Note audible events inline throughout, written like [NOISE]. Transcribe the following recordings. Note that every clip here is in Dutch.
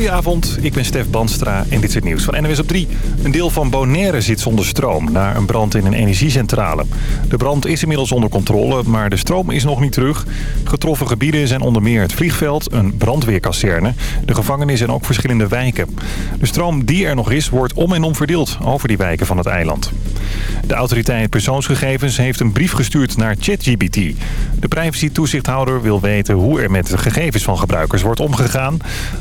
Goedenavond, ik ben Stef Banstra en dit is het nieuws van NWS op 3. Een deel van Bonaire zit zonder stroom na een brand in een energiecentrale. De brand is inmiddels onder controle, maar de stroom is nog niet terug. Getroffen gebieden zijn onder meer het vliegveld, een brandweerkazerne, de gevangenis en ook verschillende wijken. De stroom die er nog is, wordt om en om verdeeld over die wijken van het eiland. De autoriteit persoonsgegevens heeft een brief gestuurd naar ChatGPT. De privacy-toezichthouder wil weten hoe er met de gegevens van gebruikers wordt omgegaan.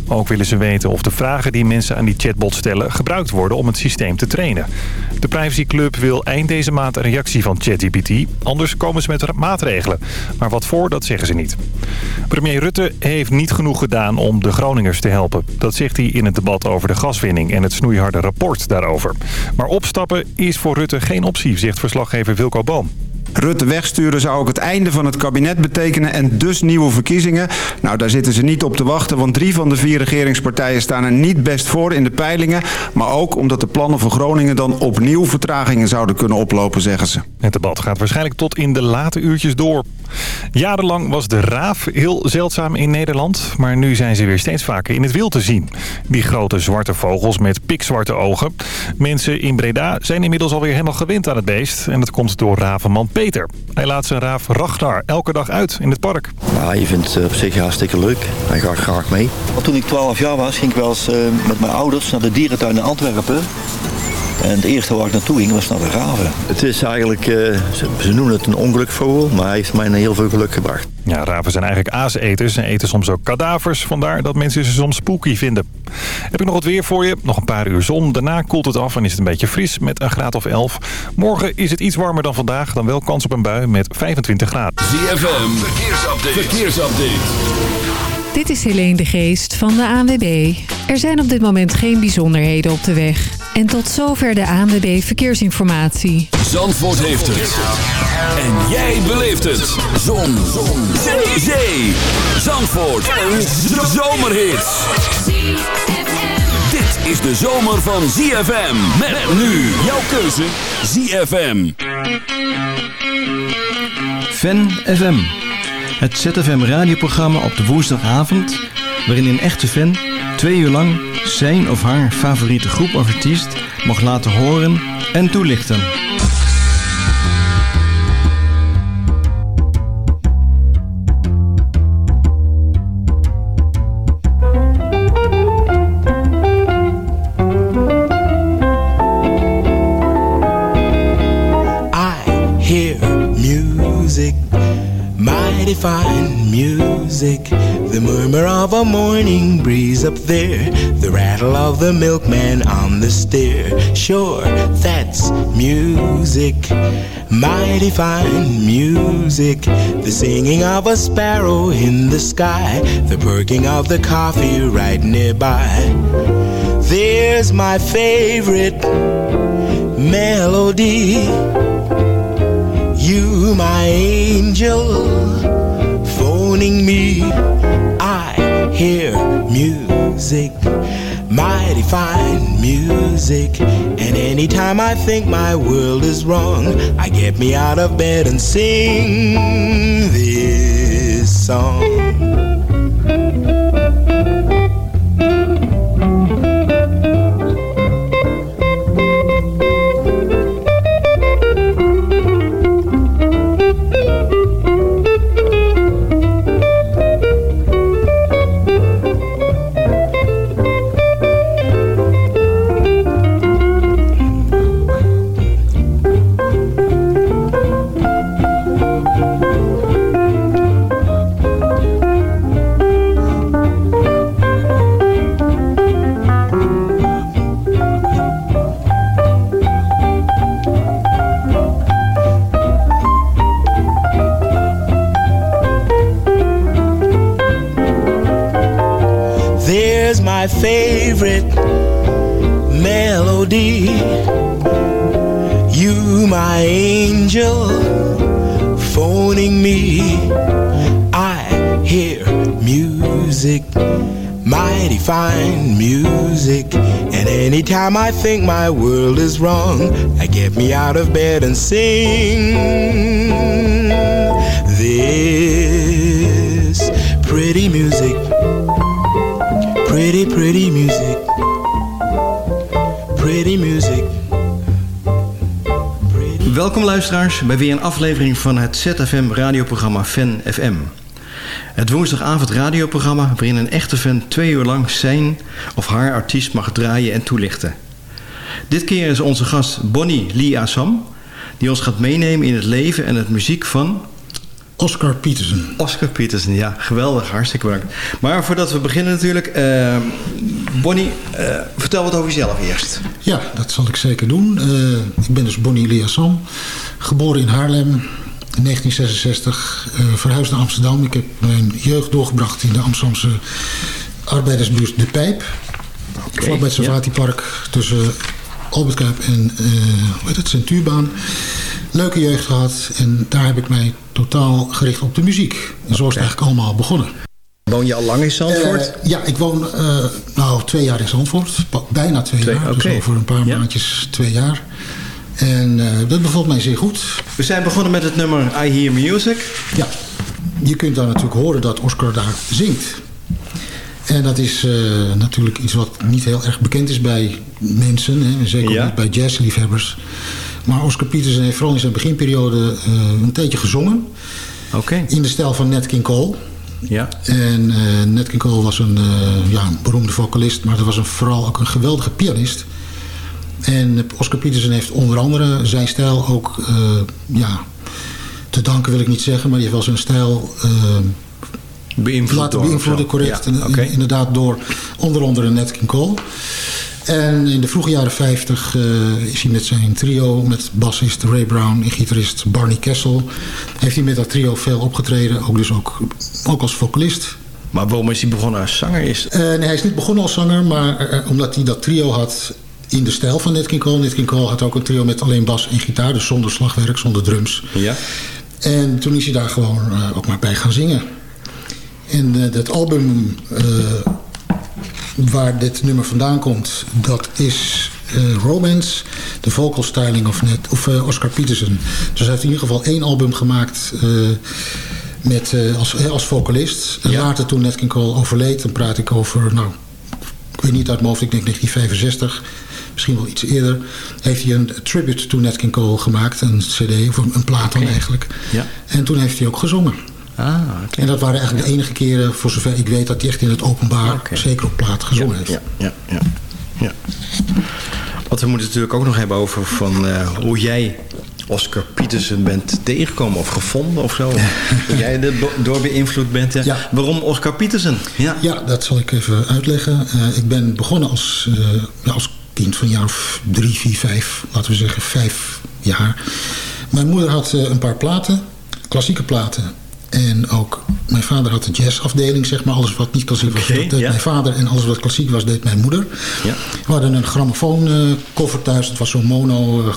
Ook willen ze weten of de vragen die mensen aan die chatbot stellen gebruikt worden om het systeem te trainen. De privacyclub wil eind deze maand een reactie van ChatGPT. Anders komen ze met maatregelen. Maar wat voor, dat zeggen ze niet. Premier Rutte heeft niet genoeg gedaan om de Groningers te helpen. Dat zegt hij in het debat over de gaswinning en het snoeiharde rapport daarover. Maar opstappen is voor Rutte geen optie, zegt verslaggever Wilco Boom. Rutte wegsturen zou ook het einde van het kabinet betekenen en dus nieuwe verkiezingen. Nou, daar zitten ze niet op te wachten, want drie van de vier regeringspartijen staan er niet best voor in de peilingen. Maar ook omdat de plannen voor Groningen dan opnieuw vertragingen zouden kunnen oplopen, zeggen ze. Het debat gaat waarschijnlijk tot in de late uurtjes door. Jarenlang was de raaf heel zeldzaam in Nederland, maar nu zijn ze weer steeds vaker in het wild te zien. Die grote zwarte vogels met pikzwarte ogen. Mensen in Breda zijn inmiddels alweer helemaal gewend aan het beest en dat komt door ravenman Peter. Hij laat zijn raaf Ragnar elke dag uit in het park. Ja, je vindt het op zich hartstikke leuk. Hij gaat graag mee. Toen ik 12 jaar was, ging ik wel eens eh, met mijn ouders naar de dierentuin in Antwerpen. En het eerste waar ik naartoe ging was naar de raven. Het is eigenlijk, uh, ze, noemen het een ongelukvogel, maar hij heeft mij heel veel geluk gebracht. Ja, raven zijn eigenlijk aaseters en eten soms ook kadavers. Vandaar dat mensen ze soms spooky vinden. Heb ik nog wat weer voor je. Nog een paar uur zon. Daarna koelt het af en is het een beetje fris met een graad of 11. Morgen is het iets warmer dan vandaag. Dan wel kans op een bui met 25 graden. ZFM, verkeersupdate. verkeersupdate. Dit is Helene de Geest van de ANWB. Er zijn op dit moment geen bijzonderheden op de weg. En tot zover de ANWB Verkeersinformatie. Zandvoort heeft het. En jij beleeft het. Zon. Zon. Zee. Zee. Zandvoort. Een zomerhit. Dit is de zomer van ZFM. Met nu jouw keuze ZFM. Fan FM. Het ZFM radioprogramma op de woensdagavond... waarin een echte fan twee uur lang zijn of haar favoriete groep of artiest mag laten horen en toelichten. I hear music, fine music. The murmur of a morning breeze up there, the rattle of the milkman on the stair. Sure, that's music, mighty fine music. The singing of a sparrow in the sky, the perking of the coffee right nearby. There's my favorite melody. You, my angel, phoning me. I hear music, mighty fine music. And anytime I think my world is wrong, I get me out of bed and sing this song. Think my world is wrong, I get me out of bed and sing this pretty music Pretty, pretty music. Pretty music. Welkom luisteraars bij weer een aflevering van het ZFM radioprogramma Fan FM. Het woensdagavond radioprogramma waarin een echte fan twee uur lang zijn of haar artiest mag draaien en toelichten. Dit keer is onze gast Bonnie Lee Assam, die ons gaat meenemen in het leven en het muziek van Oscar Peterson. Oscar Peterson. Ja, geweldig, hartstikke bedankt. Maar voordat we beginnen natuurlijk, eh, Bonnie, eh, vertel wat over jezelf eerst. Ja, dat zal ik zeker doen. Eh, ik ben dus Bonnie Liasson, geboren in Haarlem in 1966, eh, verhuisd naar Amsterdam. Ik heb mijn jeugd doorgebracht in de Amsterdamse arbeidersbuurt De Pijp. Oké, vlakbij het Safati-park tussen Albert Kuip en eh hoe heet het, Centuurbaan. Leuke jeugd gehad en daar heb ik mij totaal gericht op de muziek. En zo is het eigenlijk allemaal begonnen. Woon je al lang in Zandvoort? Eh, ja, ik woon eh, nou twee jaar in Zandvoort. Bijna twee, Twee, jaar. Dus over een paar Ja. maandjes twee jaar. En eh, dat bevalt mij zeer goed. We zijn begonnen met het nummer I Hear Music. Ja, je kunt daar natuurlijk horen dat Oscar daar zingt. En dat is eh, natuurlijk iets wat niet heel erg bekend is bij mensen. Hè, zeker Ja. niet bij jazzliefhebbers. Maar Oscar Peterson heeft vooral in zijn beginperiode eh, een tijdje gezongen. Oké. In de stijl van Nat King Cole. Ja. En eh Nat King Cole was een, ja, een beroemde vocalist, maar dat was een, vooral ook een geweldige pianist. En Oscar Peterson heeft onder andere zijn stijl ook ja, te danken wil ik niet zeggen, maar die heeft wel zijn stijl Beïnvloed laten beïnvloeden, correct. Ja, Oké. Inderdaad door onder andere Nat King Cole. En in de vroege jaren 50 eh, is hij met zijn trio, met bassist Ray Brown en gitarist Barney Kessel, heeft hij met dat trio veel opgetreden, ook dus ook, ook als vocalist. Maar waarom is hij begonnen als zanger? Is... Eh, nee, hij is niet begonnen als zanger, maar eh, omdat hij dat trio had in de stijl van Nat King Cole. Nat King Cole had ook een trio met alleen bas en gitaar, dus zonder slagwerk, zonder drums. Ja. En toen is hij daar gewoon eh, ook maar bij gaan zingen. En eh, dat album eh, waar dit nummer vandaan komt, dat is eh, Romance, The Vocal Styling of, Net, of Oscar Peterson. Dus hij heeft in ieder geval één album gemaakt met, als, als vocalist. En Ja. later toen Nat King Cole overleed, dan praat ik over, nou, ik weet niet uit mijn hoofd, ik denk 1965 misschien wel iets eerder, heeft hij een tribute to Nat King Cole gemaakt. Een cd, of een, plaat dan eigenlijk. Ja. En toen heeft hij ook gezongen. Ah. En dat waren eigenlijk de enige keren, voor zover ik weet, dat hij echt in het openbaar, zeker op plaat, gezongen heeft. ja, ja, ja, ja. Want we moeten het natuurlijk ook nog hebben over van, eh, hoe jij Oscar Peterson bent tegengekomen of gevonden of zo. [LAUGHS] hoe jij er do- door beïnvloed bent. Ja. Waarom Oscar Peterson? Ja. Ja, dat zal ik even uitleggen. Eh, ik ben begonnen als, eh, als kind van een jaar of drie, vier, vijf, laten we zeggen vijf jaar. Mijn moeder had een paar platen, klassieke platen. En ook mijn vader had een jazzafdeling, zeg maar. Alles wat niet klassiek was, dat deed ja. mijn vader. En alles wat klassiek was, deed mijn moeder. Ja. We hadden een grammofoon thuis. Het was zo'n mono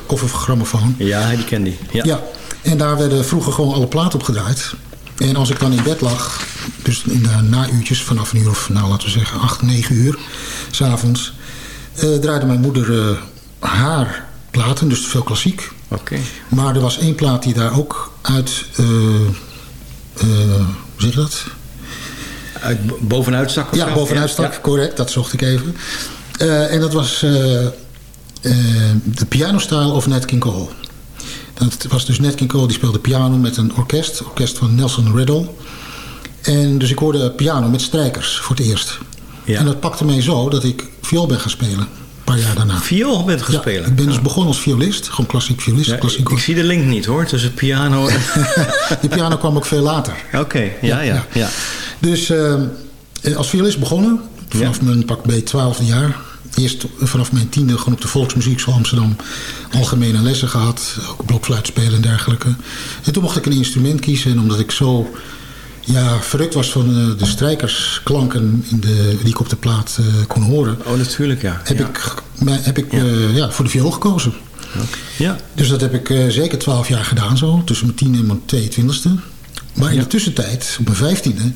eh. Ja, die ken die. Ja. Ja, en daar werden vroeger gewoon alle platen op gedraaid. En als ik dan in bed lag, dus in de nauurtjes vanaf een uur of, nou laten we zeggen, 8, 9 uur, s'avonds, eh draaide mijn moeder eh, haar platen, dus veel klassiek. Oké. Maar er was één plaat die daar ook uit, eh, eh, hoe zeg je dat? Uit, bo- bovenuit stak Ja, zo? bovenuit stak, Ja. correct, dat zocht ik even. Eh, en dat was eh, eh, de pianostyle of Nat King Cole. Dat was dus Nat King Cole, die speelde piano met een orkest. Orkest van Nelson Riddle. En dus ik hoorde piano met strijkers voor het eerst. Ja. En dat pakte mij zo dat ik viool ben gaan spelen. Een paar jaar daarna. Viool bent Ja, gespeeld. ik ben dus begonnen als violist. Gewoon klassiek violist. Ja, ik, klassiek ik zie de link niet hoor, tussen piano en... [LAUGHS] De piano kwam ook veel later. Oké, ja, ja, Ja, ja. Dus eh, als violist begonnen, vanaf mijn pak B 12e jaar. Eerst vanaf mijn tiende gewoon op de Volksmuziekschool Amsterdam algemene lessen gehad. Ook blokfluit spelen en dergelijke. En toen mocht ik een instrument kiezen. En omdat ik zo ja, verrukt was van eh, de strijkersklanken in de, die ik op de plaat eh, kon horen... Oh, natuurlijk, ja. heb ja. ik, heb ik eh, ja, voor de viool gekozen. Ja. Dus dat heb ik zeker twaalf jaar gedaan zo. Tussen mijn tiende en mijn 22e. Maar in de tussentijd, op mijn vijftiende...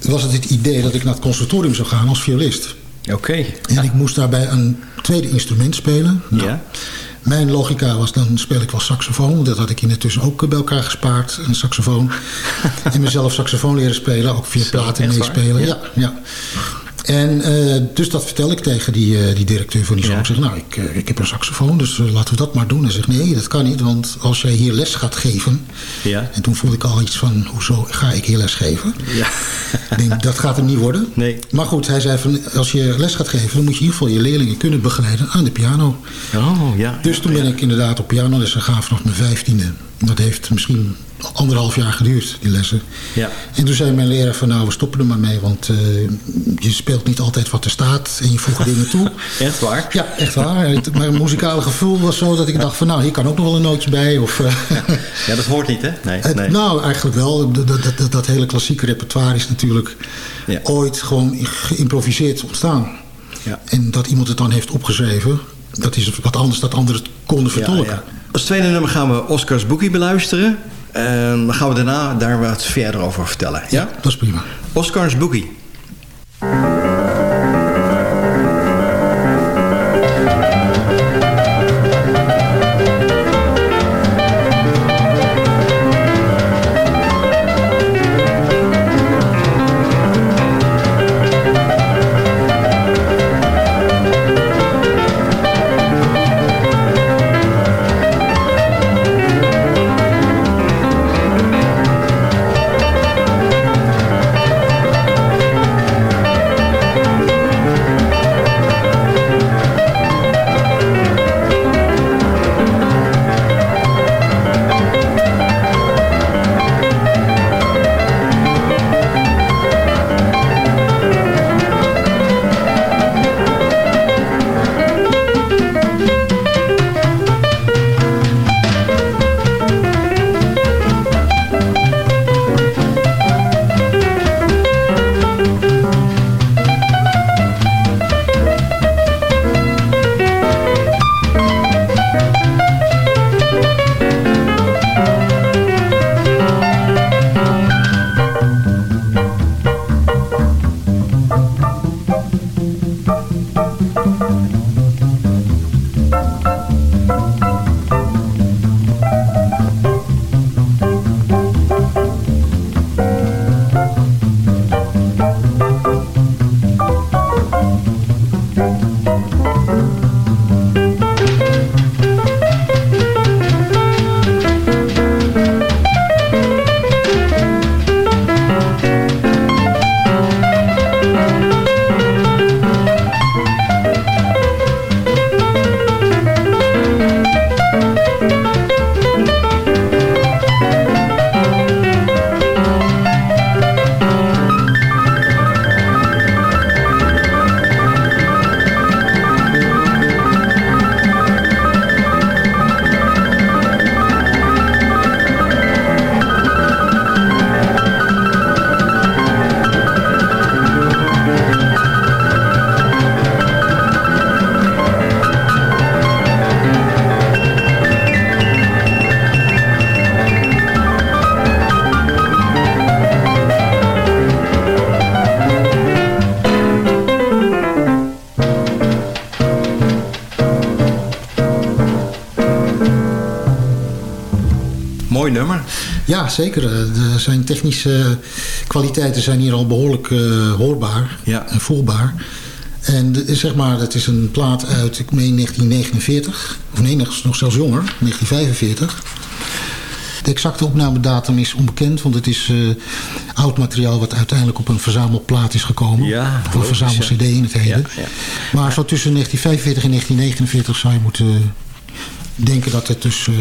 was het het idee dat ik naar het conservatorium zou gaan als violist. Oké. En ik moest daarbij een tweede instrument spelen. Nou, Ja. Mijn logica was, dan speel ik wel saxofoon. Dat had ik intussen ook bij elkaar gespaard, een saxofoon. [LAUGHS] en mezelf saxofoon leren spelen, ook via platen meespelen. Ja. Ja. En eh, dus dat vertel ik tegen die, eh, die directeur van die school. Ja. Ik zeg, nou, ik, eh, ik heb een saxofoon, dus laten we dat maar doen. Hij zegt, nee, dat kan niet, want als jij hier les gaat geven... Ja. En toen voelde ik al iets van, hoezo ga ik hier les geven? Ja. Ik denk, dat gaat hem niet worden. Nee. Maar goed, hij zei van, als je les gaat geven... dan moet je in ieder geval je leerlingen kunnen begeleiden aan de piano. Oh, ja. Dus toen ben ik inderdaad op pianoles gegaan vanaf mijn vijftiende. Dat heeft misschien anderhalf jaar geduurd, die lessen. Ja. En toen zei mijn leraar van nou, we stoppen er maar mee. Want eh, je speelt niet altijd wat er staat en je voegt dingen toe. [LAUGHS] Echt waar? Ja, echt waar. Het- Mijn muzikale gevoel was zo dat ik dacht van nou, hier kan ook nog wel een nootje bij. Of, eh, [LAUGHS] Ja, dat hoort niet, hè? Nee, het- nee. Nou, eigenlijk wel. Dat, dat, dat, dat hele klassieke repertoire is natuurlijk Ja. ooit gewoon geïmproviseerd ontstaan. Ja. En dat iemand het dan heeft opgeschreven, dat is wat anders dat anderen het konden vertolken. Ja, ja. Als tweede nummer gaan we Oscars Boogie beluisteren. Dan gaan we daarna daar wat verder over vertellen. Ja? Dat is prima. Oscars Boogie. Ja, zeker. Eh, De, zijn technische kwaliteiten zijn hier al behoorlijk eh, hoorbaar Ja. en voelbaar. En de- zeg maar, het is een plaat uit, ik meen 1949. Of nee, nog zelfs jonger, 1945. De exacte opnamedatum is onbekend, want het is eh, oud materiaal wat uiteindelijk op een verzamelplaat is gekomen. Ja, of een verzamel-cd in het heden. Ja, ja. Maar zo tussen 1945 en 1949 zou je moeten denken dat het dus... eh,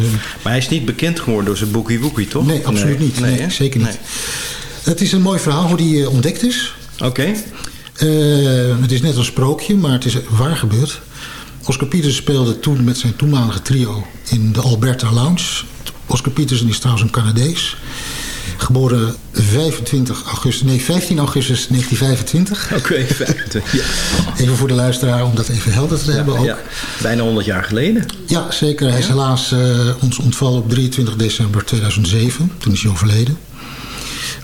Maar hij is niet bekend geworden door zijn Boogie Woogie, toch? Nee, absoluut niet. Nee, zeker niet. Het is een mooi verhaal hoe die eh, ontdekt is. Oké. Eh, het is net een sprookje, maar het is waar gebeurd. Oscar Peterson speelde toen met zijn toenmalige trio in de Alberta Lounge. Oscar Peterson is trouwens een Canadees. Geboren 25 augustus, nee, 15 augustus 1925. Oké, fijn. Ja. Even voor de luisteraar om dat even helder te hebben ook. Ja, bijna 100 jaar geleden. Ja, zeker. Hij is helaas eh, ons ontvallen op 23 december 2007. Toen is hij overleden.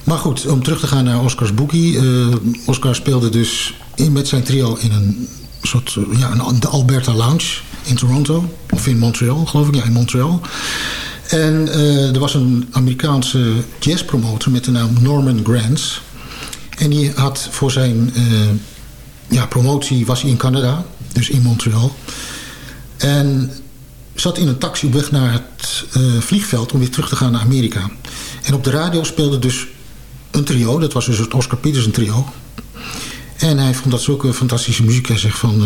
Maar goed, om terug te gaan naar Oscars Boogie. eh, Oscar speelde dus in, met zijn trio in een soort, ja, een, de Alberta Lounge in Toronto. Of in Montreal, geloof ik. Ja, in Montreal. En eh, er was een Amerikaanse jazzpromotor met de naam Norman Granz. En die had voor zijn eh, ja, promotie was hij in Canada, dus in Montreal. En zat in een taxi op weg naar het uh, vliegveld om weer terug te gaan naar Amerika. En op de radio speelde dus een trio, dat was dus het Oscar Peterson trio. En hij vond dat zulke fantastische muziek. Hij zegt van,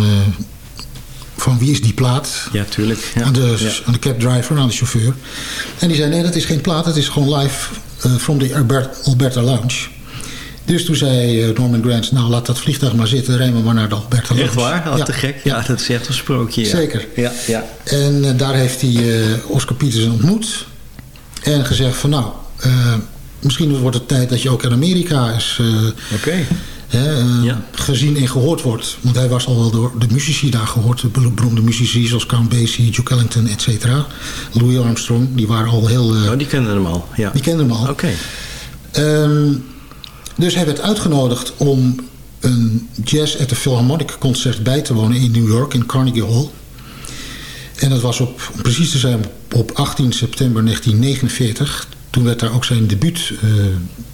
van wie is die plaat? Ja, tuurlijk. Ja. Aan, de, ja. aan de cab driver, aan de chauffeur. En die zei, nee, dat is geen plaat, dat is gewoon live uh, from the Albert, Alberta Lounge. Dus toen zei uh, Norman Granz, nou laat dat vliegtuig maar zitten, rijden we maar naar de Alberta Lounge. Echt waar? Oh, ja. te gek. Ja, dat is echt een sprookje. Zeker. Ja, ja. En uh, daar heeft hij uh, Oscar Peterson ontmoet. En gezegd van nou, misschien wordt het tijd dat je ook in Amerika eens okay. Ja. gezien en gehoord wordt. Want hij was al wel door de muzici daar gehoord. De beroemde muzici zoals Count Basie, Duke Ellington, et cetera. Louis Armstrong, die waren al heel... oh, die kenden hem al. Ja. Die kenden hem al. Oké. Okay. Um, dus hij werd uitgenodigd om een Jazz at the Philharmonic concert bij te wonen in New York, in Carnegie Hall. En dat was op, om precies te zijn, op 18 september 1949. Toen werd daar ook zijn debuut uh,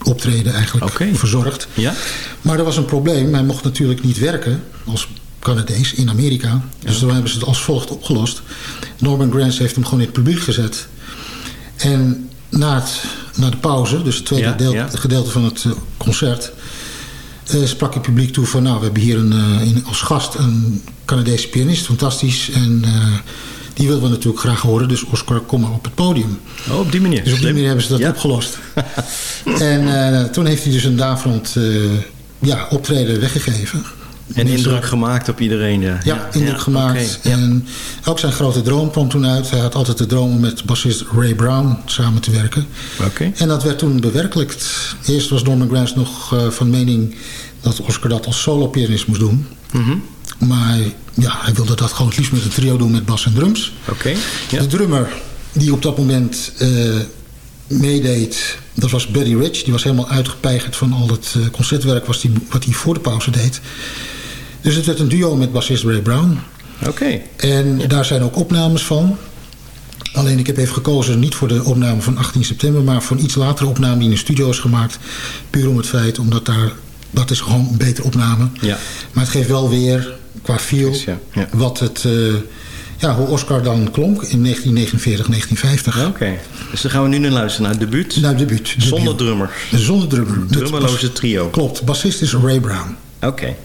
optreden eigenlijk okay. verzorgd. Ja? Maar er was een probleem. Hij mocht natuurlijk niet werken als Canadees in Amerika. Dus ja. toen hebben ze het als volgt opgelost. Norman Granz heeft hem gewoon in het publiek gezet. En na, het, na de pauze, dus het tweede ja, deel, ja. gedeelte van het uh, concert... Uh, sprak het publiek toe van... nou, we hebben hier een, uh, in, als gast een Canadese pianist, fantastisch. En die willen we natuurlijk graag horen. Dus Oscar, kom maar op het podium. Oh, op die manier. Dus op die manier hebben ze dat ja. opgelost. [LAUGHS] en toen heeft hij dus een daverend ja, optreden weggegeven. En indruk gemaakt op iedereen. Ja, ja indruk ja, gemaakt. Okay, en ook zijn grote droom kwam toen uit. Hij had altijd de droom om met bassist Ray Brown samen te werken. Okay. En dat werd toen bewerkelijkt. Eerst was Norman Granz nog uh, van mening dat Oscar dat als solo-pianist moest doen. Mm -hmm. Maar ja, hij wilde dat gewoon het liefst met een trio doen met bas en drums. Okay, ja. De drummer die op dat moment uh, meedeed, dat was Buddy Rich. Die was helemaal uitgepeigerd van al het uh, concertwerk wat hij, wat hij voor de pauze deed. Dus het werd een duo met bassist Ray Brown. Oké. Okay. En ja. daar zijn ook opnames van. Alleen ik heb even gekozen niet voor de opname van 18 september... maar voor een iets latere opname die in de studio is gemaakt. Puur om het feit, omdat daar... dat is gewoon een betere opname. Ja. Maar het geeft wel weer, qua feel... Ja. Ja. wat het... Uh, ja, hoe Oscar dan klonk in 1949, 1950. Oké, okay. dus dan gaan we nu naar luisteren naar het debuut. Naar debuut. Zonder drummer. Zonder drummer. Drummerloze trio. Klopt, bassist is Ray Brown. Oké. Okay.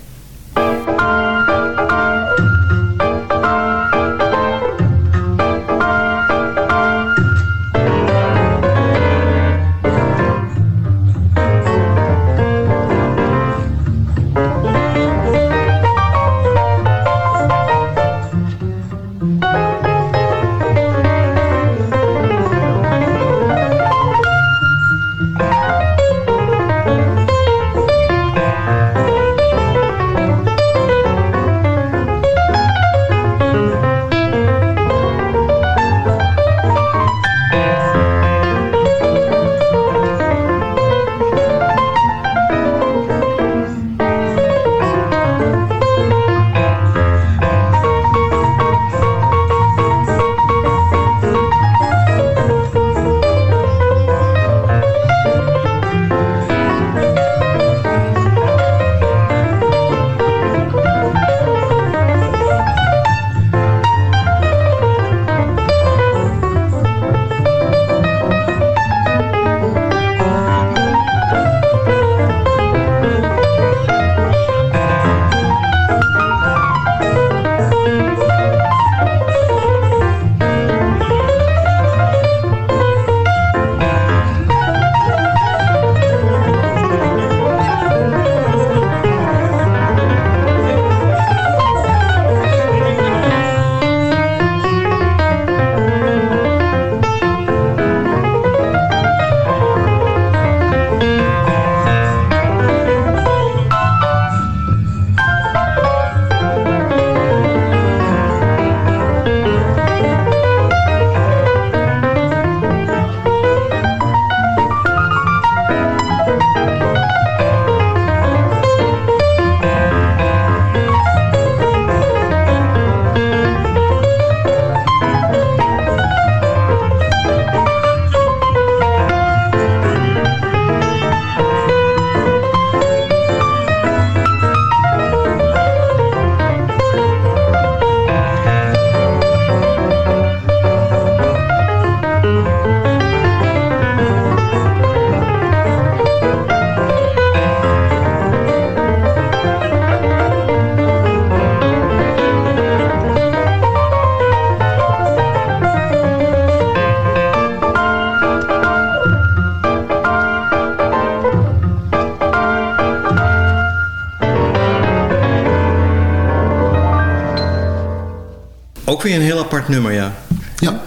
Een heel apart nummer, ja. Ja,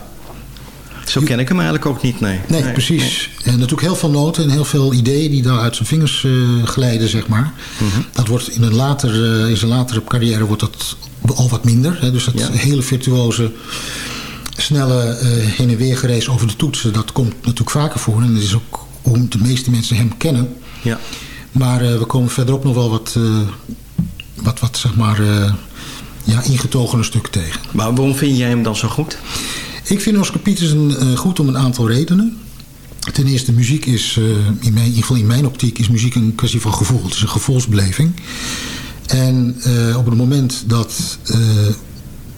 Zo ken ik hem eigenlijk ook niet, nee. nee, precies. En natuurlijk heel veel noten en heel veel ideeën die daar uit zijn vingers eh, glijden, zeg maar. Mhm. Dat wordt in, een later, eh, in zijn latere carrière wordt dat al wat minder. Hè? Dus dat Ja. hele virtuoze, snelle eh, heen en weer gereis over de toetsen... dat komt natuurlijk vaker voor. En dat is ook hoe de meeste mensen hem kennen. Ja. Maar we komen verderop nog wel wat, wat, wat zeg maar, ja, ingetogene stukken tegen. Maar waarom vind jij hem dan zo goed? Ik vind Oscar Peterson eh, goed om een aantal redenen. Ten eerste, muziek is, eh, in, mijn, in ieder geval in mijn optiek, is muziek een kwestie van gevoel. Het is een gevoelsbeleving. En eh, op het moment dat,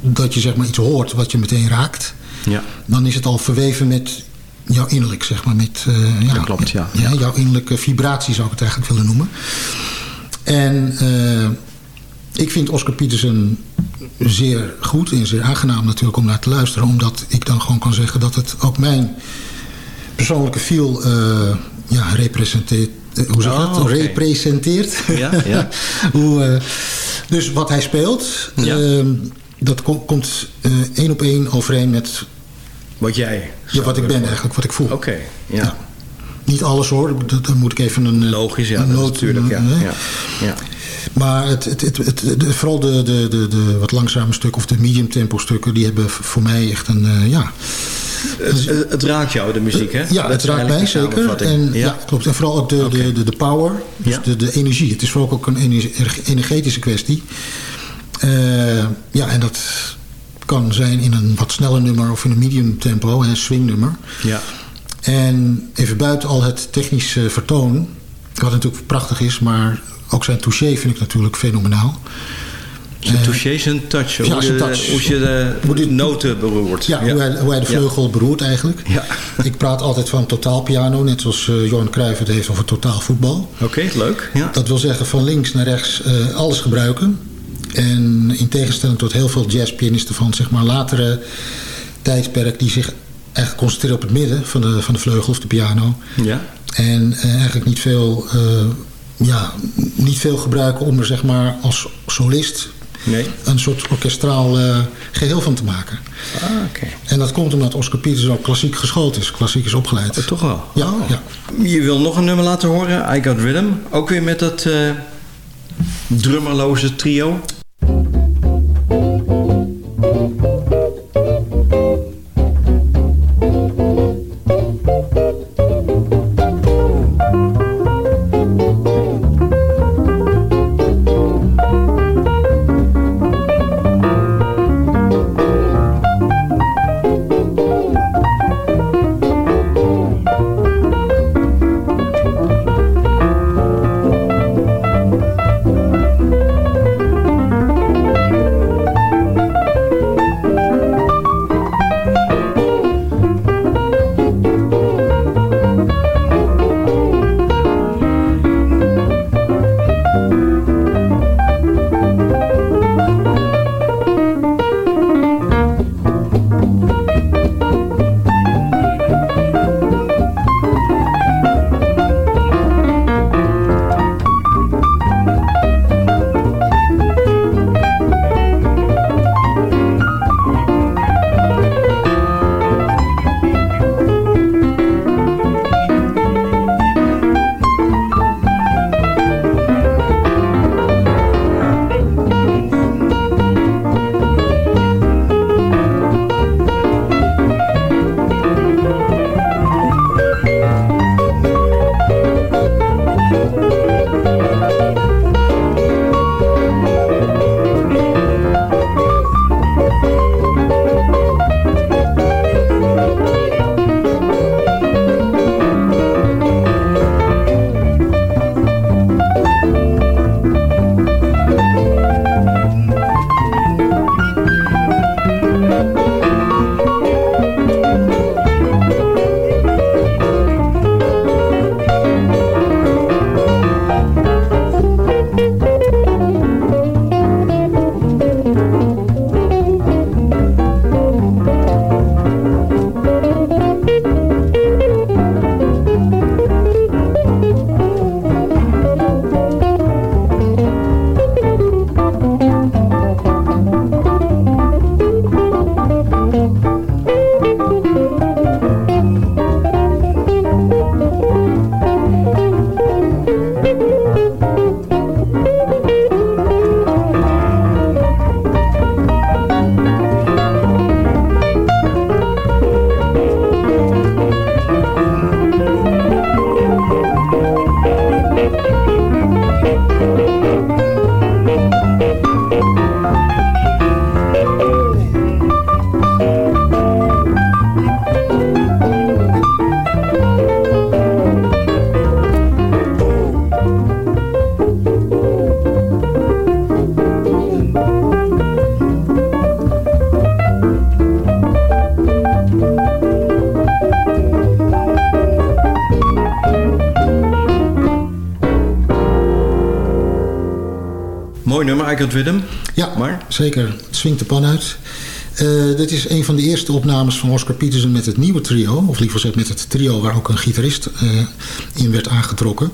dat je zeg maar, iets hoort wat je meteen raakt... Ja. dan is het al verweven met jouw innerlijk, zeg maar. Met, ja, Dat klopt, ja. ja. Jouw innerlijke vibratie zou ik het eigenlijk willen noemen. En ik vind Oscar Peterson zeer goed en zeer aangenaam natuurlijk om naar te luisteren. Omdat ik dan gewoon kan zeggen dat het ook mijn persoonlijke feel eh, ja, representeert. eh, Hoe zeg je Oh, dat? Representeert. Ja, [LAUGHS] ja. Hoe, eh, dus wat hij speelt, Ja. eh, dat ko- komt één op één overeen met Wat jij... ja, wat ik ben eigenlijk, wat ik voel. Oké, ja. Ja. Niet alles hoor, dan moet ik even een... Logisch, ja. een natuurlijk, ja. Eh, ja. ja. Maar het, het, het, vooral de, de, de, de wat langzame stukken of de medium tempo stukken... die hebben voor mij echt een... eh, ja, Het, het- het raakt jou, de muziek, hè? ja, Dat het raakt mij zeker. En, ja. klopt. En vooral ook de, de, de, de power, dus Ja. de, de energie. Het is vooral ook een ener- energetische kwestie. Eh, ja, en dat kan zijn in een wat sneller nummer of in een medium tempo, een swingnummer. Ja. En even buiten al het technische vertoon, wat natuurlijk prachtig is, maar ook zijn touché vind ik natuurlijk fenomenaal. Zijn touché is een touch. ja, hoe, je, touch. hoe je de Hoe die- noten beroert. Ja, Hoe, hij, hoe hij de vleugel beroert eigenlijk. Ja. [LAUGHS] Ik praat altijd van totaalpiano, net zoals eh, Johan Cruijff het heeft over totaal voetbal. Oké, leuk. Ja. Dat wil zeggen van links naar rechts eh, alles gebruiken. En in tegenstelling tot heel veel jazzpianisten van zeg maar latere tijdperk... die zich eigenlijk concentreren op het midden van de, van de vleugel of de piano. ja. En eh, eigenlijk niet veel, eh, ja, niet veel gebruiken om er zeg maar als solist... Nee. een soort orkestraal eh, geheel van te maken. Ah, oké. En dat komt omdat Oscar Peterson ook klassiek geschoold is. Klassiek is opgeleid. Oh, toch wel? Ja, Oh. ja. Je wil nog een nummer laten horen, I Got Rhythm. Ook weer met dat eh, drummerloze trio. Nummer, Rhythm. Ja, Maar? zeker. Het swingt de pan uit. Eh, dit is een van de eerste opnames van Oscar Peterson met het nieuwe trio. Of liever gezegd met het trio waar ook een gitarist eh, in werd aangetrokken.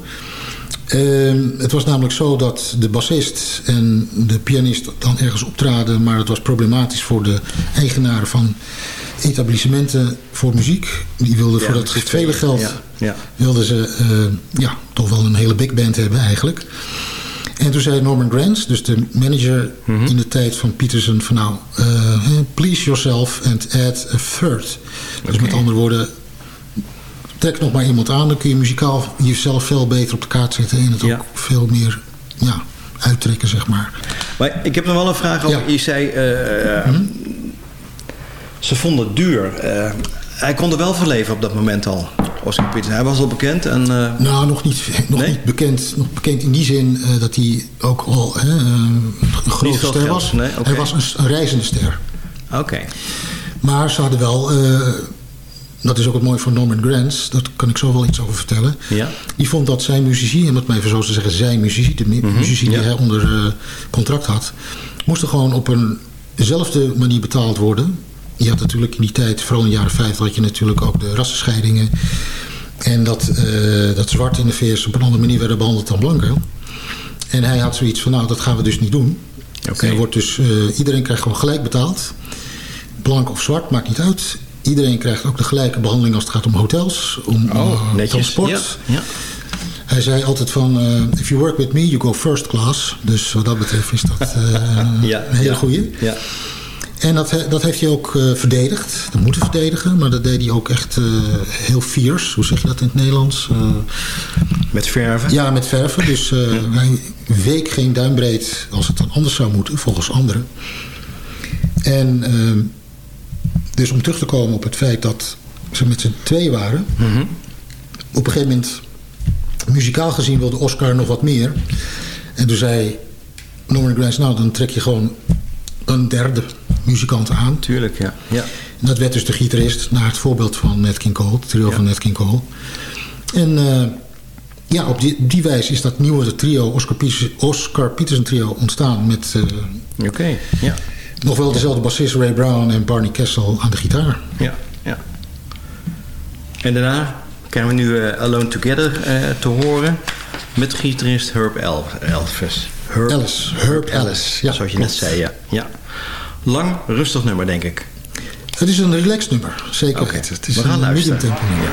Ehm, het was namelijk zo dat de bassist en de pianist dan ergens optraden... maar het was problematisch voor de eigenaren van etablissementen voor muziek. Die wilden Ja, voor dat vele geld Ja, ja. wilden ze eh, ja, toch wel een hele big band hebben eigenlijk. En toen zei Norman Granz, dus de manager Mhm. in de tijd van Peterson... van nou, eh, please yourself and add a third. Dus met andere woorden, trek nog maar iemand aan... dan kun je muzikaal jezelf veel beter op de kaart zetten... en het Ja. ook veel meer ja, uittrekken, zeg maar. Maar ik heb nog wel een vraag over. Ja. Mhm. Je zei, eh, ze vonden het duur. Eh, hij kon er wel van leven op dat moment al, Oscar Peterson. Hij was al bekend en... eh, Nou, nog niet, [LAUGHS] nog Nee? niet bekend. Nog bekend in die zin eh, dat hij ook al hè, eh, een grote ster geld, was. nee. Hij was een, een reizende ster. Oké. Maar ze hadden wel, dat is ook het mooie van Norman Granz, daar kan ik zo wel iets over vertellen. Ja. Die vond dat zijn muzici, en het maar even zo te zeggen, zijn muzici, de mu- muzici die ja. hij onder contract had, moesten gewoon op een dezelfde manier betaald worden. Je had natuurlijk in die tijd, vooral in de jaren 50, had je natuurlijk ook de rassenscheidingen. En dat, eh, dat zwart in de VS op een andere manier werden behandeld dan blanken. En hij had zoiets van, nou, dat gaan we dus niet doen. Oké. Er wordt dus, eh, iedereen krijgt gewoon gelijk betaald. Blank of zwart, maakt niet uit. Iedereen krijgt ook de gelijke behandeling als het gaat om hotels, om Oh, netjes. transport. Ja, ja. Hij zei altijd van, if you work with me, you go first class. Dus wat dat betreft is dat [LAUGHS] Ja, een hele ja. goeie. Ja. En dat, dat heeft hij ook eh, verdedigd. Dat moeten verdedigen, maar dat deed hij ook echt eh, heel fierce. Hoe zeg je dat in het Nederlands? Eh, Met verven. ja, met verven. Dus hij week geen duimbreed als het dan anders zou moeten, volgens anderen. En ehm, dus om terug te komen op het feit dat ze met z'n twee waren. Op een gegeven moment, muzikaal gezien, wilde Oscar nog wat meer. En toen zei Norman Granz, nou dan trek je gewoon een derde muzikant aan. Tuurlijk, ja. ja. En dat werd dus de gitarist, naar het voorbeeld van Nat King Cole, het trio van Nat King Cole. En eh, ja, op die, die wijze is dat nieuwe trio, Oscar, Pieters, Oscar Peterson trio, ontstaan met eh, Oké, ja. nog wel dezelfde bassist Ray Brown en Barney Kessel aan de gitaar. Ja, ja. En daarna krijgen we nu eh, Alone Together te horen met gitarist Herb El Elvis. Herb Ellis, Herb Ellis, ja, zoals je net zei, ja. ja. Lang, rustig nummer, denk ik. Het is een relaxed nummer, zeker. Het is we gaan een luisteren. medium tempo nummer.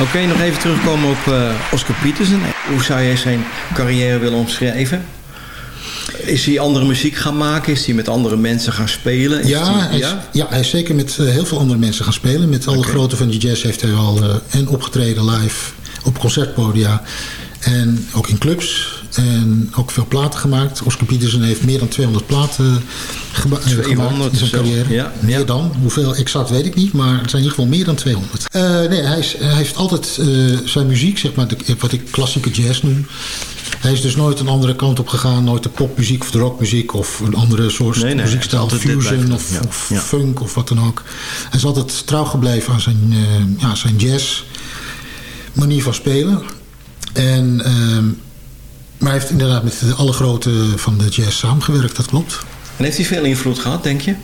Oké, nog even terugkomen op uh, Oscar Peterson. Hoe zou jij zijn carrière willen omschrijven? Is hij andere muziek gaan maken? Is hij met andere mensen gaan spelen? Is ja, hij, ja? ja, hij is zeker met uh, heel veel andere mensen gaan spelen. Met alle okay. grote van de jazz heeft hij al uh, en opgetreden live op concertpodia. En ook in clubs. En ook veel platen gemaakt. Oscar Peterson heeft meer dan 200 platen gema 200 gemaakt in zijn carrière. Ja, meer dan. Hoeveel exact weet ik niet. Maar het zijn in ieder geval meer dan 200. Uh, nee, hij, is, hij, heeft altijd uh, zijn muziek, zeg maar, de, wat ik klassieke jazz noem. Hij is dus nooit een andere kant op gegaan. Nooit de popmuziek of de rockmuziek of een andere soort nee, nee, muziekstijl. Fusion of, ja, of funk of wat dan ook. Hij is altijd trouw gebleven aan zijn, uh, ja, zijn jazz manier van spelen. En... Maar hij heeft inderdaad met alle grote van de jazz samengewerkt, dat klopt. En heeft hij veel invloed gehad, denk je?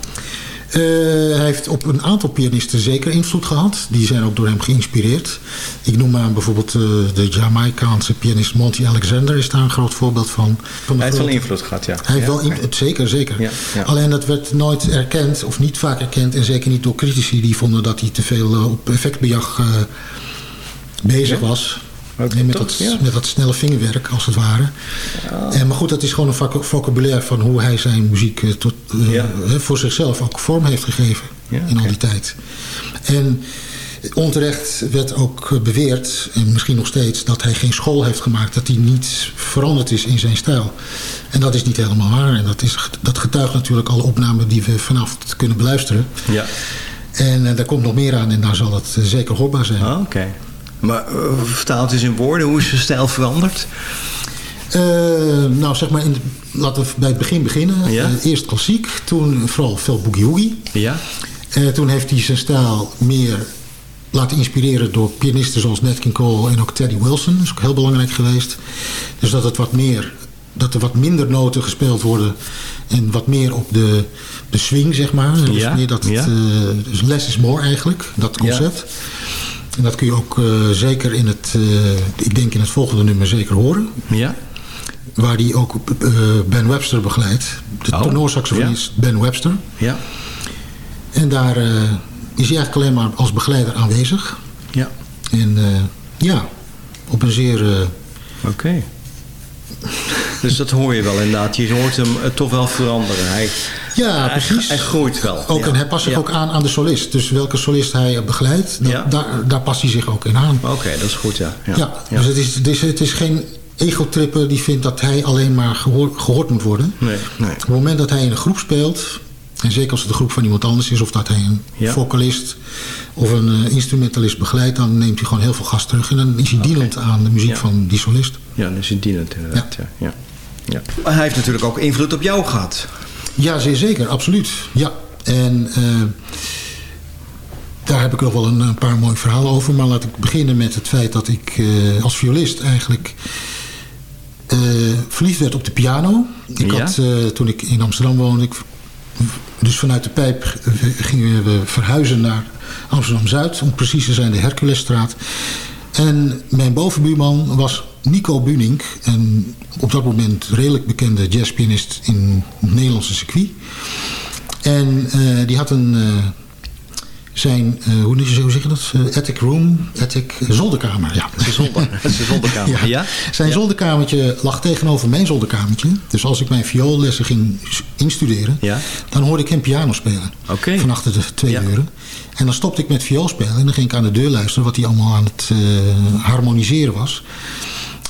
Uh, hij heeft op een aantal pianisten zeker invloed gehad. Die zijn ook door hem geïnspireerd. Ik noem maar bijvoorbeeld uh, de Jamaicaanse pianist Monty Alexander is daar een groot voorbeeld van. van hij heeft wel invloed gehad, ja. Hij heeft ja, wel invloed, zeker, zeker. Ja, ja. Alleen dat werd nooit erkend, of niet vaak erkend. En zeker niet door critici die vonden dat hij te veel uh, op effectbejag bezig was. Met, toch? dat, ja. met dat snelle vingerwerk, als het ware. En, maar goed, dat is gewoon een vocabulaire van hoe hij zijn muziek uh, tot, uh, ja. voor zichzelf ook vorm heeft gegeven in okay. al die tijd. En onterecht werd ook beweerd, en misschien nog steeds, dat hij geen school heeft gemaakt. Dat hij niet veranderd is in zijn stijl. En dat is niet helemaal waar. En dat, is, dat getuigt natuurlijk alle opnamen die we vanaf kunnen beluisteren. Ja. En daar komt nog meer aan en daar zal het zeker hoorbaar zijn. Ah, Oké. Okay. Maar uh, vertaald eens in woorden, hoe is zijn stijl veranderd? Uh, nou, zeg maar, in laten we bij het begin beginnen. Ja? Uh, eerst klassiek, toen vooral veel boogie-woogie. Ja. toen heeft hij zijn stijl meer laten inspireren door pianisten zoals Nat King Cole en ook Teddy Wilson. Dat is ook heel belangrijk geweest. Dus dat het wat meer, dat er wat minder noten gespeeld worden en wat meer op de, de swing, zeg maar. Dus ja? meer dat het, ja? dus less is more eigenlijk, dat concept. Ja. En dat kun je ook uh, zeker in het, uh, ik denk in het volgende nummer zeker horen. Ja. Waar hij ook uh, Ben Webster begeleidt. De oh, tenorsaxofonist ja. Ben Webster. Ja. En daar is hij eigenlijk alleen maar als begeleider aanwezig. Ja. En ja, op een zeer... Oké. Okay. Dus dat hoor je wel inderdaad. Je hoort hem toch wel veranderen. Hij, ja, precies. Hij, hij groeit wel. Ook, ja. En hij past zich ja. ook aan aan de solist. Dus welke solist hij begeleidt, dat, ja. daar, daar past hij zich ook in aan. Oké, okay, dat is goed, ja. Ja, dus het is, het is, het is geen egotripper die vindt dat hij alleen maar gehoor, gehoord moet worden. Nee, nee. Op het moment dat hij in een groep speelt... en zeker als het de groep van iemand anders is... of dat hij een vocalist of een uh, instrumentalist begeleidt... dan neemt hij gewoon heel veel gas terug. En dan is hij okay. dienend aan de muziek van die solist. Ja, dan is hij dienend inderdaad, ja. ja. Ja. Maar hij heeft natuurlijk ook invloed op jou gehad. Ja, zeer zeker. Absoluut. Ja. En uh, daar heb ik nog wel een, een, paar mooie verhalen over. Maar laat ik beginnen met het feit dat ik uh, als violist eigenlijk... Uh, verliefd werd op de piano. Ik ja? had, toen ik in Amsterdam woonde... Ik, dus vanuit de pijp gingen we verhuizen naar Amsterdam-Zuid. Om precies te zijn de Herculesstraat. En mijn bovenbuurman was Nico Bunink. Een op dat moment redelijk bekende jazzpianist in het Nederlandse circuit. En uh, die had een... Uh, zijn, uh, hoe, hoe zeg je dat? attic room, attic zolderkamer. Ja. Zijn zolder, zolderkamer, [LAUGHS] ja. ja. Zijn ja. zolderkamertje lag tegenover mijn zolderkamertje. Dus als ik mijn vioollessen ging instuderen... Ja. dan hoorde ik hem piano spelen. Okay. Van achter de twee deuren. En dan stopte ik met viool spelen. En dan ging ik aan de deur luisteren wat hij allemaal aan het harmoniseren was.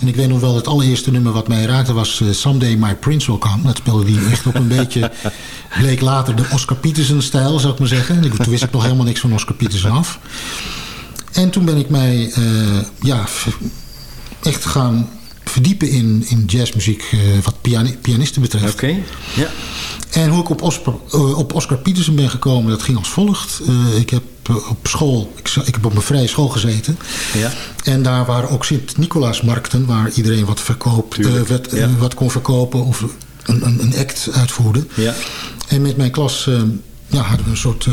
En ik weet nog wel, het allereerste nummer wat mij raakte was uh, Someday My Prince Will Come. Dat speelde die echt op een beetje, [LAUGHS] bleek later de Oscar Peterson-stijl, zou ik maar zeggen. En toen wist ik nog helemaal niks van Oscar Peterson af. En toen ben ik mij, uh, ja, echt gaan verdiepen in, in jazzmuziek, uh, wat piani pianisten betreft. Oké, okay. ja. En hoe ik op Oscar, op Oscar Peterson ben gekomen, dat ging als volgt. ik heb op school, ik, ik, heb op mijn vrije school gezeten. Ja. En daar waren ook Sint-Nicolaasmarkten waar iedereen wat, verkoopt, uh, werd, ja. uh, wat kon verkopen of een, een, een, act uitvoerde. Ja. En met mijn klas uh, ja, hadden we een soort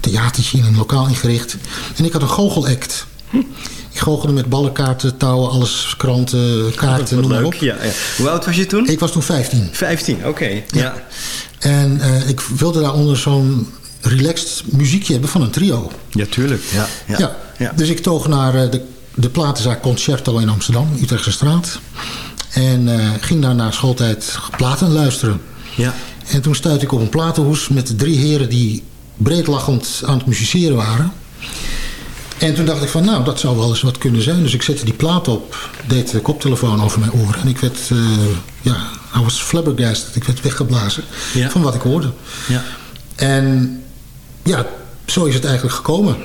theatertje in een lokaal ingericht. En ik had een goochelact. Hm. Ik goochelde met ballenkaarten, touwen, alles, kranten, kaarten, noem maar op. Ja, ja. Hoe oud was je toen? Ik was toen 15. 15, oké. Okay. Ja. En ik wilde daaronder zo'n relaxed muziekje hebben van een trio. Ja, tuurlijk. Ja, ja. ja. ja. Dus ik toog naar de de platenzaak Concerto in Amsterdam, Utrechtse straat. En uh, ging daar na schooltijd platen luisteren. Ja. En toen stuitte ik op een platenhoes met drie heren die breedlachend aan het musiceren waren. En toen dacht ik van, nou, dat zou wel eens wat kunnen zijn. Dus ik zette die plaat op, deed de koptelefoon over mijn oren. En ik werd, uh, ja, I was flabbergasted. Ik werd weggeblazen Ja. van wat ik hoorde. Ja. En ja, zo is het eigenlijk gekomen.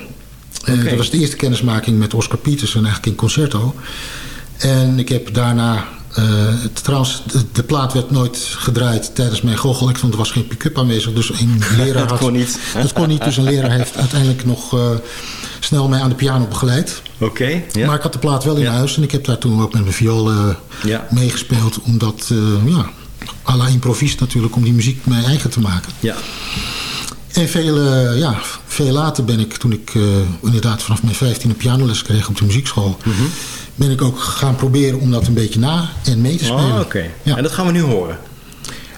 Eh, dat was de eerste kennismaking met Oscar Peterson eigenlijk in Concerto. En ik heb daarna... eh, het- trouwens, de, de plaat werd nooit gedraaid tijdens mijn goochelek... want er was geen pick-up aanwezig. Dus een [LAUGHS] leraar Dat kon niet. [LAUGHS] Dat kon niet, dus een leraar heeft uiteindelijk nog eh, snel mij aan de piano begeleid. Oké. Maar ik had de plaat wel in huis... en ik heb daar toen ook met mijn viool Ja. meegespeeld... omdat, eh ja, à la natuurlijk... om die muziek mijn eigen te maken. ja. En veel, ja, veel later ben ik, toen ik eh, inderdaad vanaf mijn 15e pianoles kreeg op de muziekschool, Mhm. ben ik ook gaan proberen om dat een beetje na en mee te spelen. Oh, oké. Ja. En dat gaan we nu horen.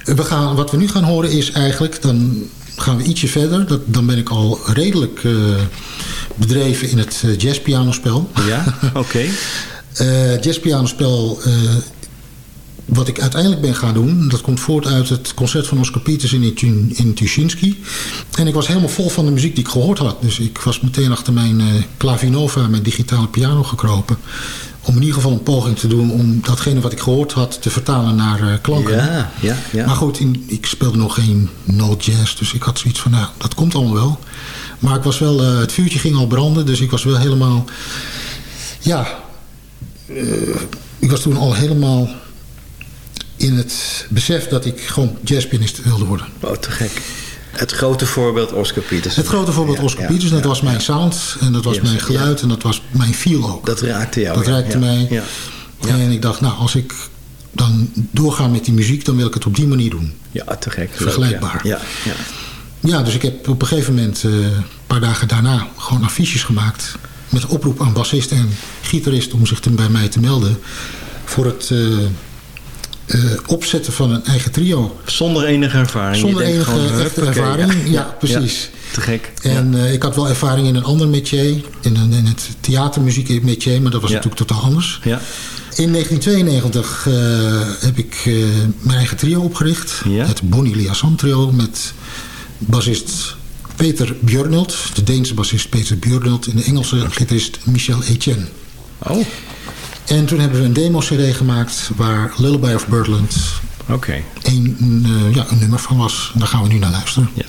We gaan, wat we nu gaan horen is eigenlijk, dan gaan we ietsje verder. Dat, dan ben ik al redelijk eh, bedreven in het eh, jazzpianospel. Ja, [LAUGHS] oké. Jazzpianospel, wat ik uiteindelijk ben gaan doen... dat komt voort uit het concert van Oscar Peterson in, in Tuschinski. En ik was helemaal vol van de muziek die ik gehoord had. Dus ik was meteen achter mijn eh Clavinova, mijn digitale piano gekropen... om in ieder geval een poging te doen om datgene wat ik gehoord had... te vertalen naar eh, klanken. Ja, ja, ja. Maar goed, in, ik speelde nog geen note jazz, dus ik had zoiets van, nou, dat komt allemaal wel. Maar ik was wel, eh, het vuurtje ging al branden, dus ik was wel helemaal, ja, ik was toen al helemaal in het besef dat ik gewoon jazzpianist wilde worden. Oh, te gek. Het grote voorbeeld Oscar Peterson. Het grote voorbeeld Ja, Oscar ja, Peterson, dat ja, was mijn sound en dat was Yes, mijn geluid en dat was mijn feel ook. Dat raakte jou. Dat raakte mij. Ja. En ik dacht, nou, als ik dan doorga met die muziek, dan wil ik het op die manier doen. ja, te gek. Vergelijkbaar. Ja, ja. Ja, dus ik heb op een gegeven moment, eh, een paar dagen daarna, gewoon affiches gemaakt. Met oproep aan bassist en gitarist om zich te, bij mij te melden. Voor het eh, eh, opzetten van een eigen trio. Zonder enige ervaring. Zonder Je enige gewoon, echte ervaring. Ja, precies. Ja, te gek. En eh, ik had wel ervaring in een ander métier. In, een, in het theatermuziek métier, maar dat was Ja. natuurlijk totaal anders. ja. In 1992 eh, heb ik mijn eigen trio opgericht. Het Bonnie Liasson trio met bassist Peter Björnelt. De Deense bassist Peter Björnelt. En de Engelse gitarist Michel Etienne. Oh, En toen hebben we een demo-cd gemaakt waar Lullaby of Birdland een, eh, ja, een nummer van was. Daar gaan we nu naar luisteren. Ja.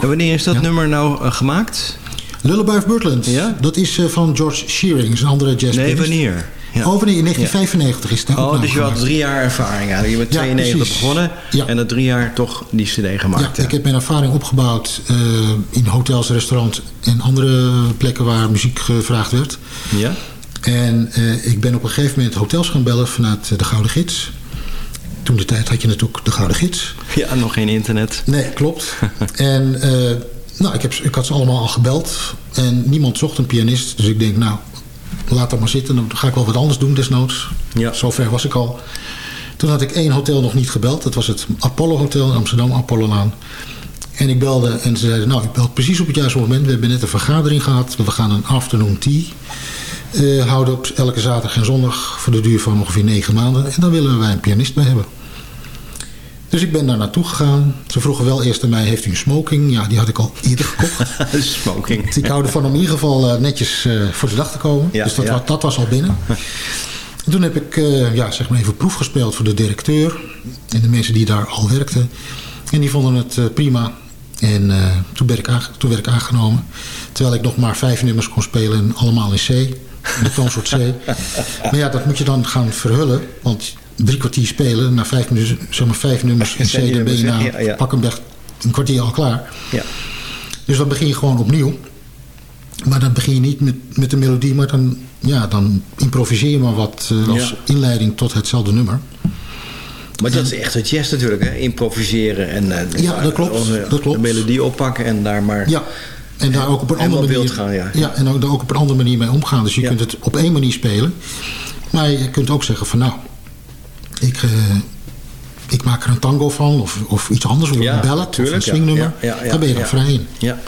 Wanneer is dat nummer nou uh, gemaakt? Lullaby of Birdland. Ja? Dat is uh, van George Shearing, een andere jazz Nee, wanneer? Ja. Wanneer? In 1995 is het Oh, dus je had drie jaar ervaring eigenlijk. Je bent 92 ja, begonnen ja. en na drie jaar toch die cd gemaakt. Ja, ik heb mijn ervaring opgebouwd uh, in hotels, restaurants en andere plekken waar muziek gevraagd werd. Ja. En uh, ik ben op een gegeven moment hotels gaan bellen vanuit de Gouden Gids. Toen de tijd had je natuurlijk de Gouden Gids. Ja, nog geen internet. Nee, klopt. [LAUGHS] en uh, nou, ik, heb, ik had ze allemaal al gebeld. En niemand zocht een pianist. Dus ik denk, nou, laat dat maar zitten. Dan ga ik wel wat anders doen desnoods. Ja. Zover was ik al. Toen had ik één hotel nog niet gebeld. Dat was het Apollo Hotel in Amsterdam, Apollo-laan. En ik belde en ze zeiden, nou, ik belt precies op het juiste moment. We hebben net een vergadering gehad. We gaan een afternoon tea uh, houden op elke zaterdag en zondag voor de duur van ongeveer negen maanden. En daar willen wij een pianist bij hebben. Dus ik ben daar naartoe gegaan. Ze vroegen wel eerst aan mij, heeft u een smoking? Ja, die had ik al eerder gekocht. [LAUGHS] smoking. Ik hou ervan om in ieder geval uh, netjes uh, voor de dag te komen. Ja, dus dat, ja. dat was al binnen. [LAUGHS] En toen heb ik uh, ja, zeg maar even proef gespeeld voor de directeur. En de mensen die daar al werkten. En die vonden het prima. En toen, werd ik toen werd ik aangenomen. Terwijl ik nog maar vijf nummers kon spelen. Allemaal in C. De toonsoort C. [LAUGHS] maar ja, dat moet je dan gaan verhullen. Want drie kwartier spelen, na vijf, zeg maar vijf nummers [LAUGHS] in C, dan ben je na ja, ja. pak hem weg een kwartier al klaar. Ja. Dus dan begin je gewoon opnieuw. Maar dan begin je niet met, met de melodie, maar dan, ja, dan improviseer je maar wat uh, als Ja. inleiding tot hetzelfde nummer. Maar dat is echt het jazz natuurlijk, hè? Improviseren en eh, Ja, dat klopt, onze- dat klopt. de melodie oppakken en daar maar... Ja, en daar ook op een En andere manier, gaan, ja. ja, en ook, daar ook op een andere manier mee omgaan. Dus je kunt het op één manier spelen. Maar je kunt ook zeggen van nou, ik, eh, ik maak er een tango van. Of, of iets anders, of Ja, een tuurlijk, of een swingnummer. Ja, ja, daar ben je dan vrij in. Ja.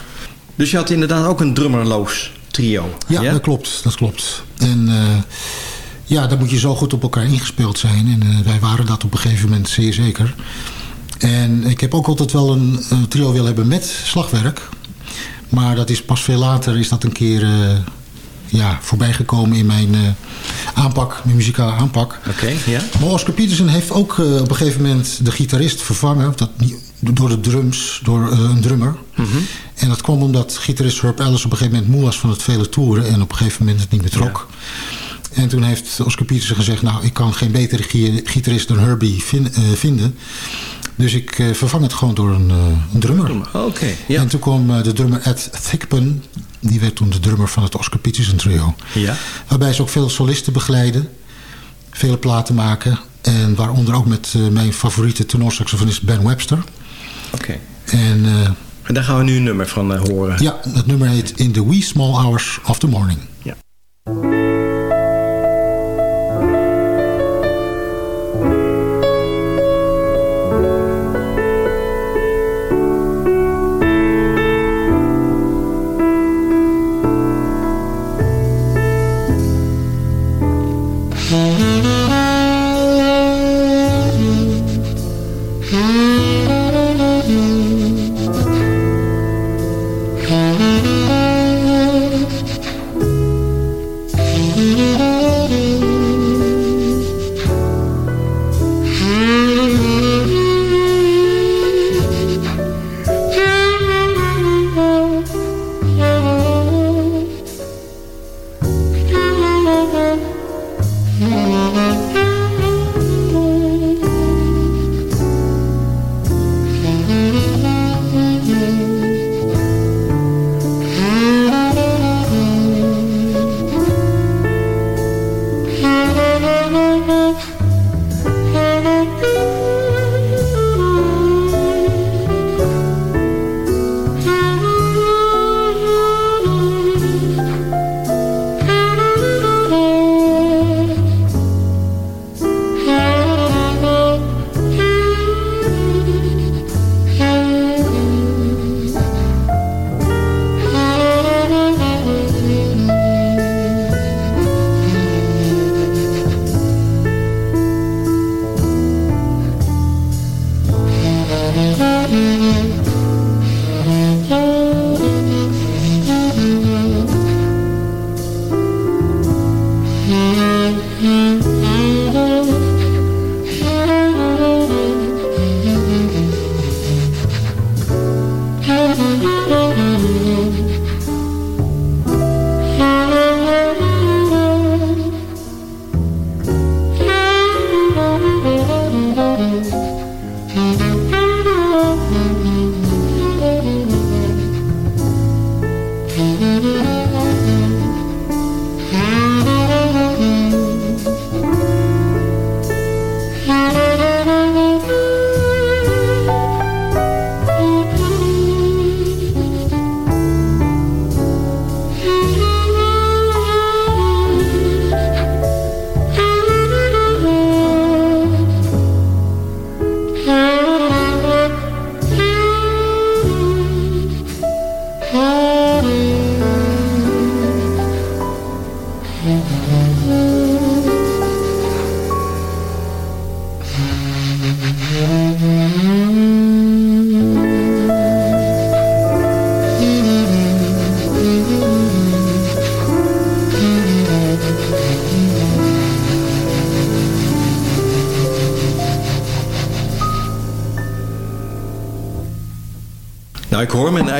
Dus je had inderdaad ook een drummerloos trio. Ja, dat klopt. Dat klopt. En eh, ja, daar moet je zo goed op elkaar ingespeeld zijn. En eh, wij waren dat op een gegeven moment zeer zeker. En ik heb ook altijd wel een, een trio willen hebben met slagwerk. Maar dat is pas veel later is dat een keer ja, voorbijgekomen in mijn eh, aanpak, mijn muzikale aanpak. Oké, ja. Maar Oscar Peterson heeft ook eh, op een gegeven moment de gitarist vervangen. Dat, door de drums, door eh, een drummer. En dat kwam omdat gitarist Herb Ellis op een gegeven moment moe was van het vele toeren. En op een gegeven moment het niet meer trok. En toen heeft Oscar Peterson gezegd... nou, ik kan geen betere gi- gitarist dan Herbie vin- vinden. Dus ik eh, vervang het gewoon door een, eh, een drummer. Oké, ja. En toen kwam eh, de drummer Ed Thigpen. Die werd toen de drummer van het Oscar Peterson trio. Ja. Waarbij ze ook veel solisten begeleiden. Vele platen maken. En waaronder ook met mijn favoriete tenorsaxofonist Ben Webster. Oké. En En daar gaan we nu een nummer van horen. ja, het nummer heet In the Wee Small Hours of the Morning. Ja.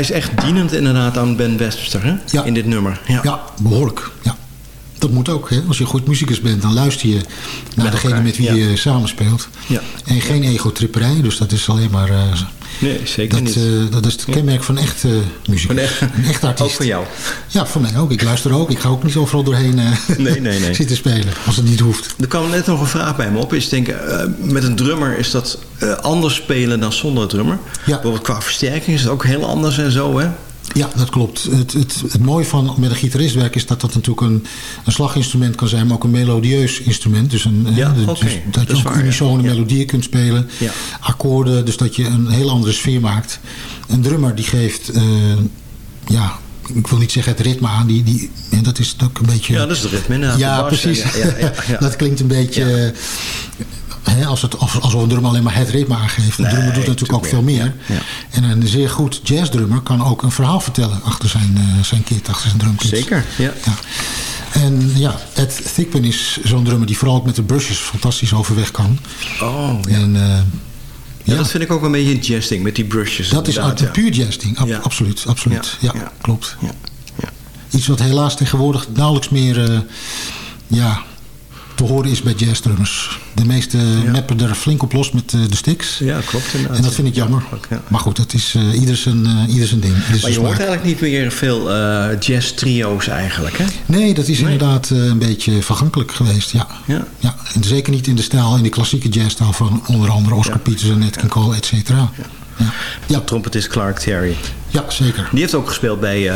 Is echt dienend inderdaad aan Ben Webster, hè? Ja. In dit nummer. Ja. Ja, behoorlijk. Ja. Dat moet ook. Hè? Als je goed muzikus bent, dan luister je naar Met degene elkaar, met wie je samenspeelt. Ja. En geen egotripperij, dus dat is alleen maar... eh, Nee, zeker dat, niet. eh, dat is het kenmerk van echt uh, muziek. Van echt- een echte artiest. [LAUGHS] Ook van jou. Ja, van mij ook. Ik luister ook. Ik ga ook niet overal doorheen eh, Nee, nee, nee. [LAUGHS] zitten spelen. Als het niet hoeft. Er kwam net nog een vraag bij me op. Is denk, eh, met een drummer is dat eh, anders spelen dan zonder drummer? Ja. Bijvoorbeeld qua versterking is het ook heel anders en zo, hè? Ja, dat klopt. Het, het, het mooie van met een gitarist werken is dat dat natuurlijk een, een slaginstrument kan zijn, maar ook een melodieus instrument. Dus, een, Ja, hè, oké. dus dat Dat je ook ja. unisone Ja. melodieën kunt spelen. Ja. Akkoorden, dus dat je een heel andere sfeer maakt. Een drummer die geeft, eh, ja, ik wil niet zeggen het ritme aan. Die, die, en dat is ook een beetje... Ja, dat is het ritme. Ja, De bas, precies. Ja, ja, ja, ja. [LAUGHS] dat klinkt een beetje... Als, het, als, als een drummer alleen maar het ritme aangeeft. Een Nee, drummer doet natuurlijk ook veel meer. En een zeer goed jazzdrummer kan ook een verhaal vertellen achter zijn, eh, zijn kit, achter zijn drumkit. Zeker, ja. ja. En ja, Ed Thigpen is zo'n drummer die vooral ook met de brushes fantastisch overweg kan. Oh, ja. En, eh, Ja, dat vind ik ook een beetje een jazzding met die brushes. dat is uit ja. puur jazzding. Ab- Ja. Absoluut, absoluut. Ja, klopt. Ja, ja. Iets wat helaas tegenwoordig nauwelijks meer eh, ja, te horen is bij jazzdrummers. De meeste meppen er flink op los met eh, de sticks. Ja, klopt inderdaad. En dat vind ik jammer. Ja. Maar goed, dat is eh, ieder, zijn, eh, ieder zijn ding. Ieder Maar zijn je hoort smaak. eigenlijk niet meer veel eh jazz trio's eigenlijk, hè? Nee, dat is inderdaad een beetje vergankelijk geweest, ja. Ja. ja. En zeker niet in de stijl, in de klassieke jazzstijl van onder andere Oscar Peters en Nat King Cole, et cetera. Ja. Ja. Trompetist Clark Terry. ja, zeker. Die heeft ook gespeeld bij...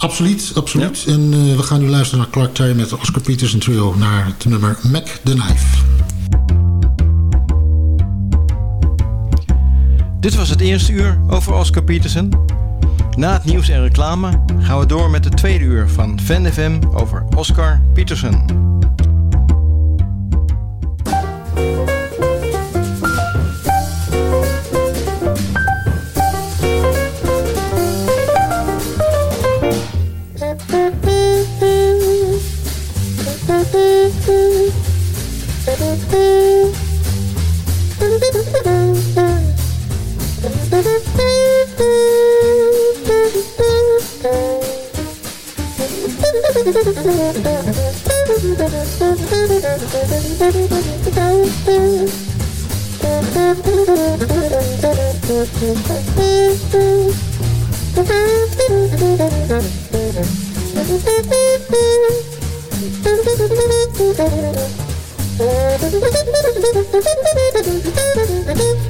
Absoluut, absoluut. En eh, we gaan nu luisteren naar Clark Terry met Oscar Peters en trio naar het nummer Mac the Knife. Dit was het eerste uur over Oscar Peterson. Na het nieuws en reclame gaan we door met het tweede uur van Fan FM over Oscar Peterson. Thank